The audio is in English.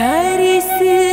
dari sini